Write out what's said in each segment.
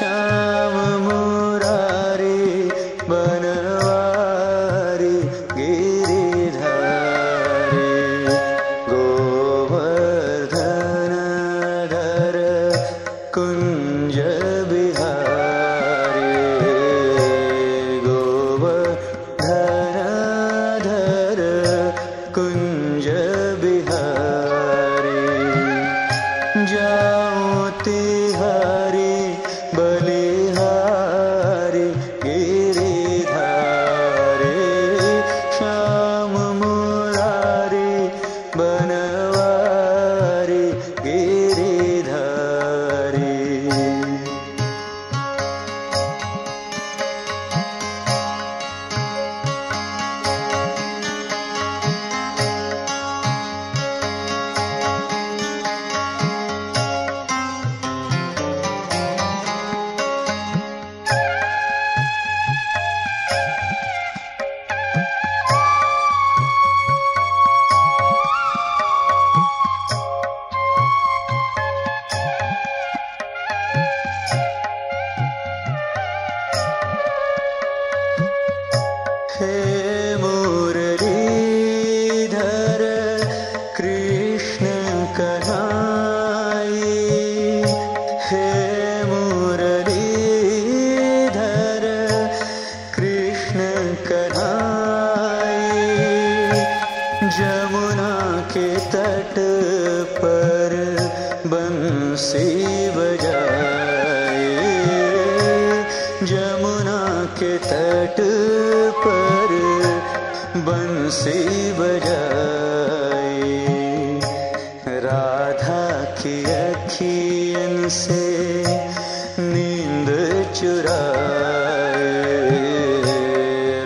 shine. Krishna Kanhai हे मुरलीधर कृष्ण कन्हाई जमुना के तट पर बंसी जमुना के तट बंसी बजाए से नींद चुराए।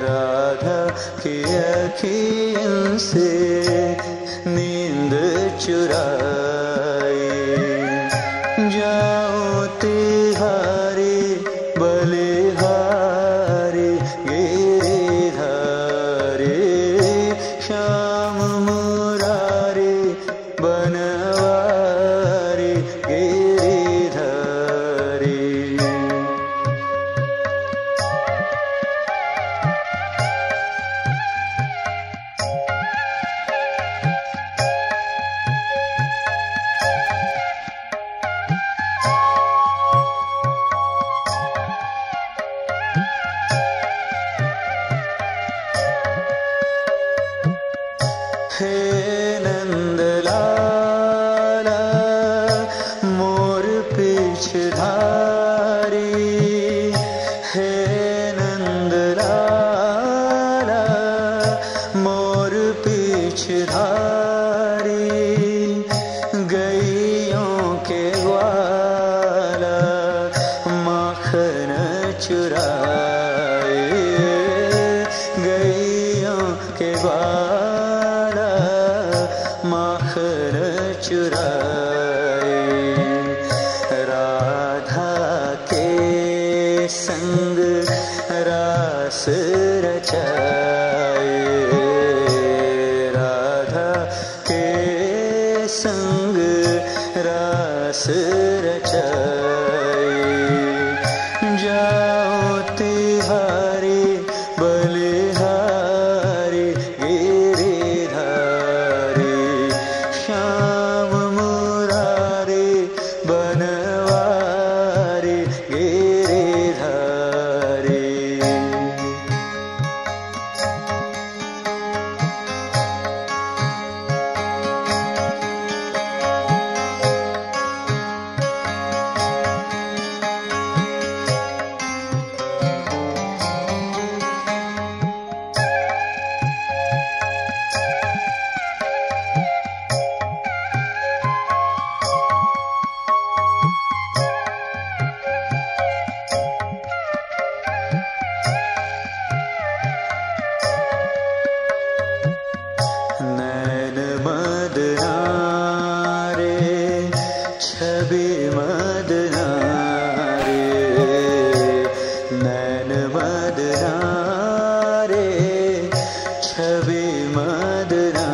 राधा की अखियन से नींद चुराए। जाओ तिहारी, बलिहारी गिरिधारी श्याम मुरारी बनवारी नंदलाला मोर पीछ धारी हे नंदलाला मोर पीछ धारी के चुराए रास रचाए madra